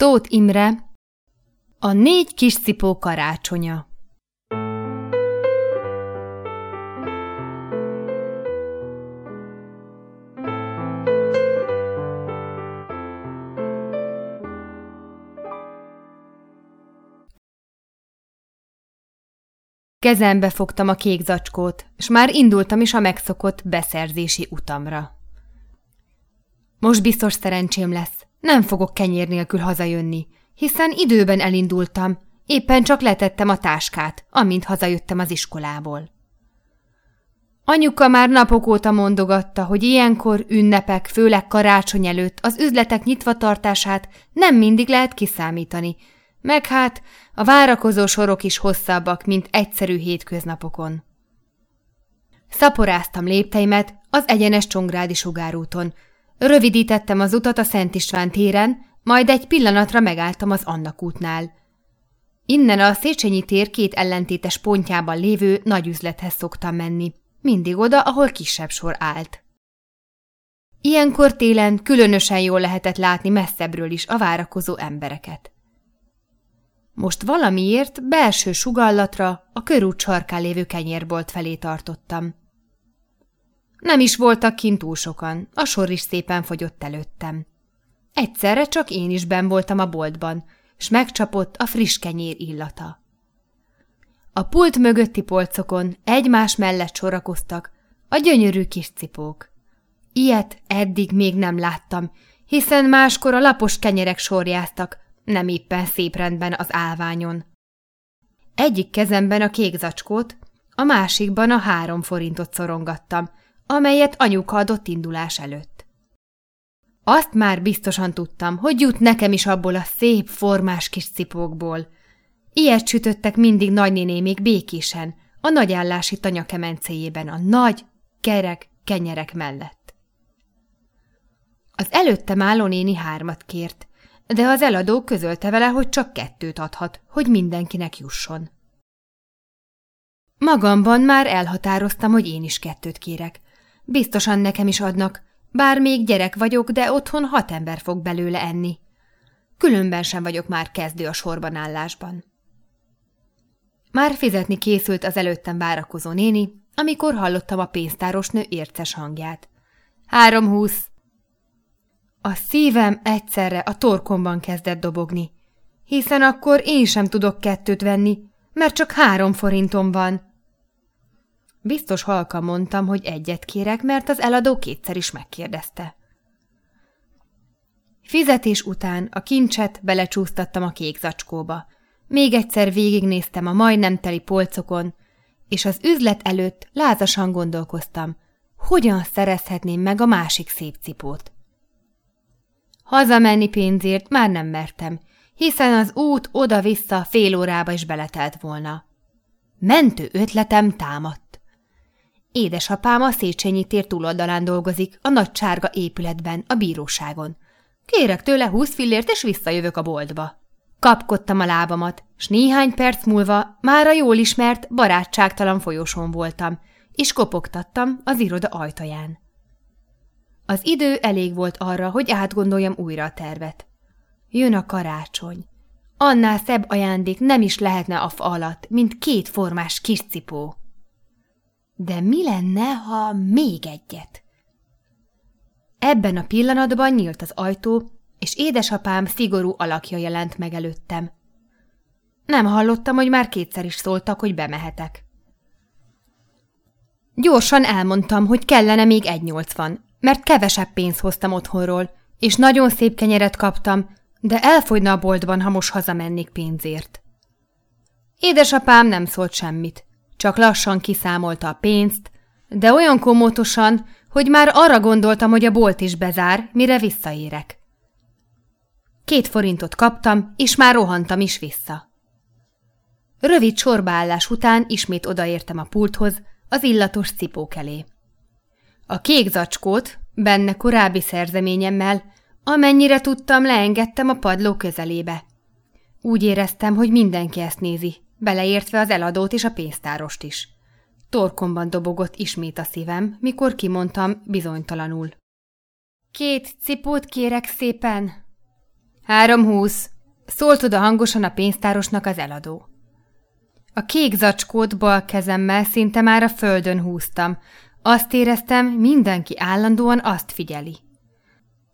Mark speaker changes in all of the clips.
Speaker 1: Tóth Imre A négy kis cipó karácsonya Kezembe fogtam a kék zacskót, és már indultam is a megszokott beszerzési utamra. Most biztos szerencsém lesz. Nem fogok kenyér nélkül hazajönni, hiszen időben elindultam, éppen csak letettem a táskát, amint hazajöttem az iskolából. Anyuka már napok óta mondogatta, hogy ilyenkor ünnepek, főleg karácsony előtt az üzletek nyitvatartását nem mindig lehet kiszámítani, meg hát a várakozó sorok is hosszabbak, mint egyszerű hétköznapokon. Szaporáztam lépteimet az egyenes Csongrádi sugárúton, Rövidítettem az utat a Szent István téren, majd egy pillanatra megálltam az Annak útnál. Innen a Széchenyi tér két ellentétes pontjában lévő nagy üzlethez szoktam menni, mindig oda, ahol kisebb sor állt. Ilyenkor télen különösen jól lehetett látni messzebbről is a várakozó embereket. Most valamiért belső sugallatra a körút sarkán lévő kenyérbolt felé tartottam. Nem is voltak kint túl sokan, a sor is szépen fogyott előttem. Egyszerre csak én is ben voltam a boltban, s megcsapott a friss kenyér illata. A pult mögötti polcokon egymás mellett sorakoztak a gyönyörű kis cipók. Ilyet eddig még nem láttam, hiszen máskor a lapos kenyerek sorjáztak, nem éppen szép rendben az állványon. Egyik kezemben a kék zacskót, a másikban a három forintot szorongattam, amelyet anyuka adott indulás előtt. Azt már biztosan tudtam, hogy jut nekem is abból a szép, formás kis cipókból. Ilyet sütöttek mindig nagynénémék békésen, a nagyállási tanya kemencéjében, a nagy, kerek kenyerek mellett. Az előttem álló néni hármat kért, de az eladó közölte vele, hogy csak kettőt adhat, hogy mindenkinek jusson. Magamban már elhatároztam, hogy én is kettőt kérek, Biztosan nekem is adnak, bár még gyerek vagyok, de otthon hat ember fog belőle enni. Különben sem vagyok már kezdő a sorban állásban. Már fizetni készült az előttem várakozó néni, amikor hallottam a pénztárosnő érces hangját. Három húsz. A szívem egyszerre a torkomban kezdett dobogni, hiszen akkor én sem tudok kettőt venni, mert csak három forintom van. Biztos halka mondtam, hogy egyet kérek, mert az eladó kétszer is megkérdezte. Fizetés után a kincset belecsúsztattam a kék zacskóba. Még egyszer végignéztem a majdnem teli polcokon, és az üzlet előtt lázasan gondolkoztam, hogyan szerezhetném meg a másik szép cipót. Hazamenni pénzért már nem mertem, hiszen az út oda-vissza fél órába is beletelt volna. Mentő ötletem támadt. Édesapám a Széchenyi tér túloldalán dolgozik, a nagy csárga épületben, a bíróságon. Kérek tőle húsz fillért, és visszajövök a boltba. Kapkodtam a lábamat, s néhány perc múlva már a jól ismert, barátságtalan folyosón voltam, és kopogtattam az iroda ajtaján. Az idő elég volt arra, hogy átgondoljam újra a tervet. Jön a karácsony. Annál szebb ajándék nem is lehetne a fa alatt, mint két formás kis cipó. De mi lenne, ha még egyet? Ebben a pillanatban nyílt az ajtó, és édesapám szigorú alakja jelent meg előttem. Nem hallottam, hogy már kétszer is szóltak, hogy bemehetek. Gyorsan elmondtam, hogy kellene még egy nyolcvan, mert kevesebb pénzt hoztam otthonról, és nagyon szép kenyeret kaptam, de elfogyna a boltban, ha most hazamennék pénzért. Édesapám nem szólt semmit. Csak lassan kiszámolta a pénzt, de olyan komótosan, hogy már arra gondoltam, hogy a bolt is bezár, mire visszaérek. Két forintot kaptam, és már rohantam is vissza. Rövid sorbaállás után ismét odaértem a pulthoz, az illatos cipók elé. A kék zacskót, benne korábbi szerzeményemmel, amennyire tudtam, leengedtem a padló közelébe. Úgy éreztem, hogy mindenki ezt nézi, beleértve az eladót és a pénztárost is. Torkomban dobogott ismét a szívem, mikor kimondtam bizonytalanul. Két cipót kérek szépen. Három húsz, szólt oda hangosan a pénztárosnak az eladó. A kék zacskót bal kezemmel szinte már a földön húztam. Azt éreztem, mindenki állandóan azt figyeli.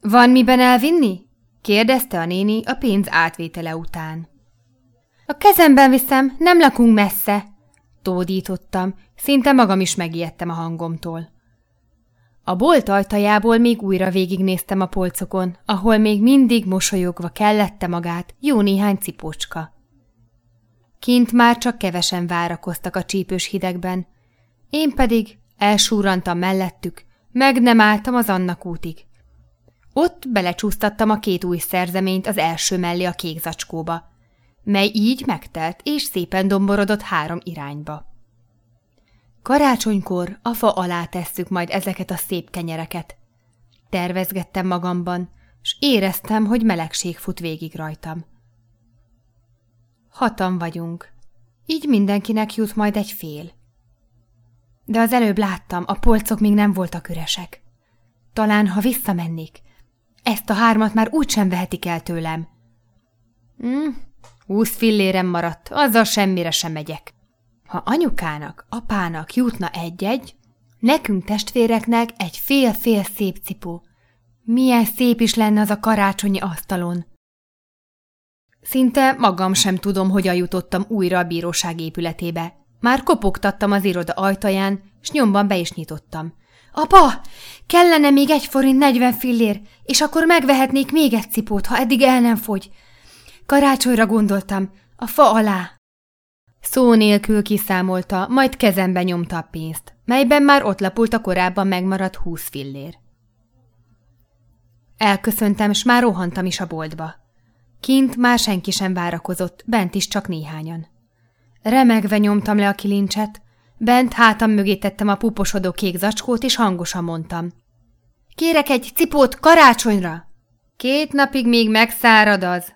Speaker 1: Van miben elvinni? kérdezte a néni a pénz átvétele után. A kezemben viszem, nem lakunk messze, tódítottam, szinte magam is megijedtem a hangomtól. A bolt ajtajából még újra végignéztem a polcokon, ahol még mindig mosolyogva kellette magát jó néhány cipócska. Kint már csak kevesen várakoztak a csípős hidegben, én pedig elsúrantam mellettük, meg nem álltam az annak útig. Ott belecsúsztattam a két új szerzeményt az első mellé a kék zacskóba, mely így megtelt és szépen domborodott három irányba. Karácsonykor a fa alá tesszük majd ezeket a szép kenyereket. Tervezgettem magamban, s éreztem, hogy melegség fut végig rajtam. Hatan vagyunk, így mindenkinek jut majd egy fél. De az előbb láttam, a polcok még nem voltak üresek. Talán, ha visszamennék, ezt a hármat már úgysem vehetik el tőlem. Hm, húsz fillérem maradt, azzal semmire sem megyek. Ha anyukának, apának jutna egy-egy, nekünk testvéreknek egy fél-fél szép cipó. Milyen szép is lenne az a karácsonyi asztalon. Szinte magam sem tudom, hogyan jutottam újra a bíróság épületébe. Már kopogtattam az iroda ajtaján, s nyomban be is nyitottam. Apa, kellene még egy forint negyven fillér, és akkor megvehetnék még egy cipót, ha eddig el nem fogy. Karácsonyra gondoltam, a fa alá. Szó nélkül kiszámolta, majd kezembe nyomta a pénzt, melyben már ott lapult a korábban megmaradt húsz fillér. Elköszöntem, s már rohantam is a boltba. Kint már senki sem várakozott, bent is csak néhányan. Remegve nyomtam le a kilincset, bent hátam mögé tettem a puposodó kék zacskót, és hangosan mondtam. Kérek egy cipót karácsonyra! Két napig még megszárad az,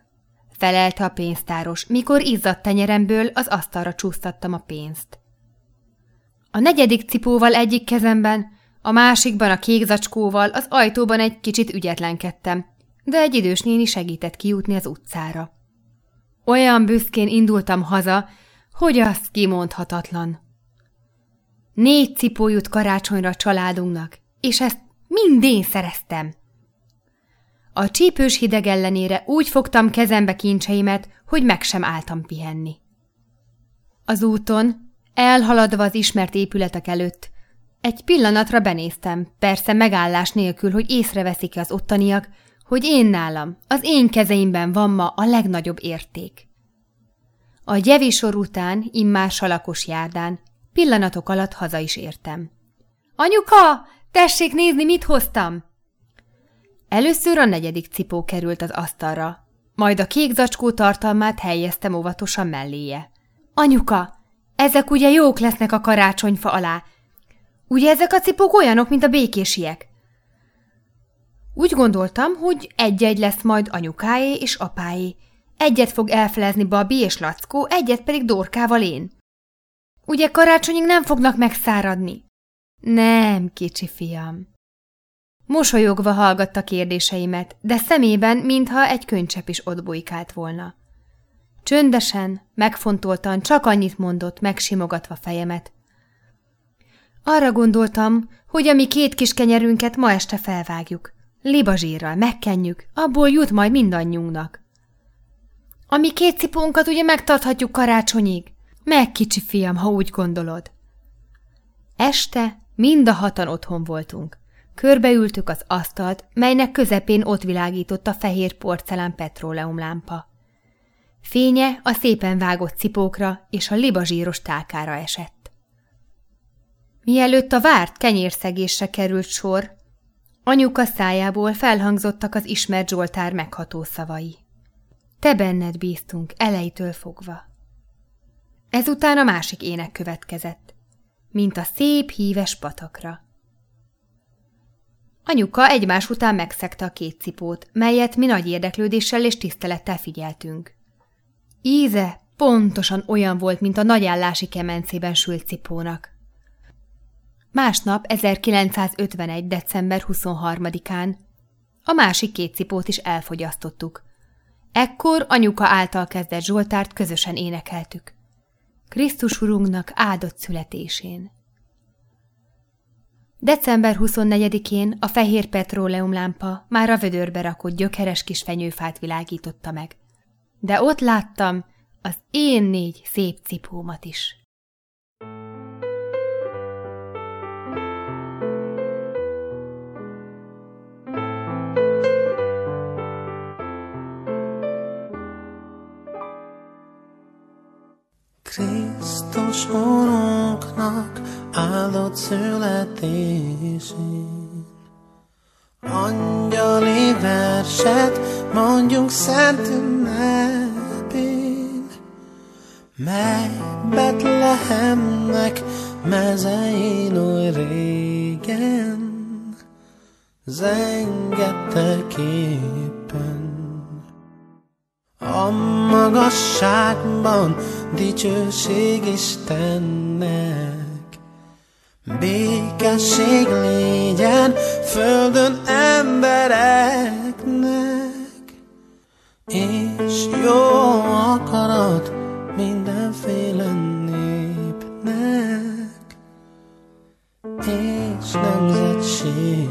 Speaker 1: felelte a pénztáros, mikor izzadt tenyeremből az asztalra csúsztattam a pénzt. A negyedik cipóval egyik kezemben, a másikban a kék zacskóval az ajtóban egy kicsit ügyetlenkedtem, de egy idős néni segített kijutni az utcára. Olyan büszkén indultam haza, hogy az kimondhatatlan. Négy cipó jut karácsonyra a családunknak, és ezt mind én szereztem. A csípős hideg ellenére úgy fogtam kezembe kincseimet, hogy meg sem álltam pihenni. Az úton, elhaladva az ismert épületek előtt, egy pillanatra benéztem, persze megállás nélkül, hogy észreveszik-e az ottaniak, hogy én nálam, az én kezeimben van ma a legnagyobb érték. A gyevisor után, immár salakos járdán, pillanatok alatt haza is értem. – Anyuka, tessék nézni, mit hoztam! Először a negyedik cipó került az asztalra, majd a kék zacskó tartalmát helyeztem óvatosan melléje. Anyuka, ezek ugye jók lesznek a karácsonyfa alá. Ugye ezek a cipók olyanok, mint a békésiek? Úgy gondoltam, hogy egy-egy lesz majd anyukáé és apáé. Egyet fog elfelezni Babi és Lackó, egyet pedig Dorkával én. Ugye karácsonyig nem fognak megszáradni? Nem, kicsi fiam. Mosolyogva hallgatta kérdéseimet, de szemében mintha egy könycsepp is ott volna. Csöndesen, megfontoltan csak annyit mondott, megsimogatva fejemet. Arra gondoltam, hogy a mi két kis kenyerünket ma este felvágjuk. Libazsírral megkenjük, abból jut majd mindannyiunknak. A mi két cipónkat ugye megtarthatjuk karácsonyig? Meg, kicsi fiam, ha úgy gondolod. Este mind a hatan otthon voltunk. Körbeültük az asztalt, melynek közepén ott világított a fehér porcelán petróleumlámpa. Fénye a szépen vágott cipókra és a libazsíros tálkára esett. Mielőtt a várt kenyérszegésre került sor, anyuka szájából felhangzottak az ismert Zsoltár megható szavai. Te benned bíztunk, elejtől fogva. Ezután a másik ének következett, mint a szép híves patakra. Anyuka egymás után megszegte a két cipót, melyet mi nagy érdeklődéssel és tisztelettel figyeltünk. Íze pontosan olyan volt, mint a nagyállási kemencében sült cipónak. Másnap 1951. december 23-án a másik két cipót is elfogyasztottuk. Ekkor anyuka által kezdett Zsoltárt közösen énekeltük. Krisztus Urunknak áldott születésén. December 24-én a fehér petróleumlámpa már a vödörbe rakott gyökeres kis fenyőfát világította meg. De ott láttam az én négy szép cipómat is.
Speaker 2: Krisztus Urunknak áldott születésén. Angyali verset mondjunk szent ünnepén, mely Betlehemnek mezein oly régen zengettek éppen. A magasságban dicsőség Istennek, békesség légyen földön embereknek, és jó akarat mindenféle népnek, és nemzetség